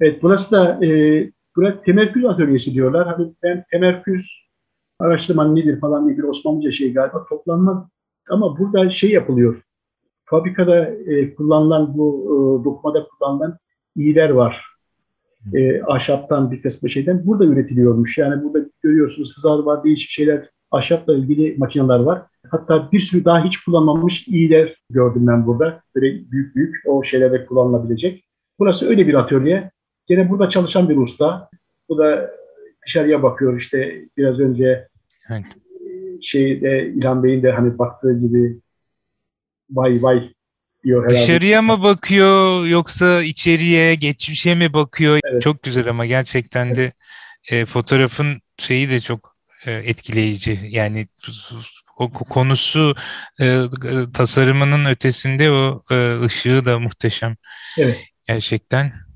Evet burası da e, burası temerküz atölyesi diyorlar. Hani ben temerküz araştırman nedir falan diye bir Osmanlıca şey galiba toplanma ama burada şey yapılıyor. Fabrikada e, kullanılan bu e, dokumada kullanılan iğler var. E, ahşaptan bir kısmı şeyden burada üretiliyormuş. Yani burada görüyorsunuz hızar var, değişik şeyler, ahşapla ilgili makineler var. Hatta bir sürü daha hiç kullanmamış iğler gördüm ben burada. Böyle büyük büyük o şeylerde kullanılabilecek. Burası öyle bir atölye. Gene burada çalışan bir usta. Bu da dışarıya bakıyor işte biraz önce evet. şeyde İlhan Bey'in de hani baktığı gibi vay vay diyor herhalde. Dışarıya mı bakıyor yoksa içeriye, geçmişe mi bakıyor? Evet. Çok güzel ama gerçekten de e, fotoğrafın şeyi de çok e, etkileyici. Yani o konusu e, tasarımının ötesinde o e, ışığı da muhteşem. Evet. Gerçekten.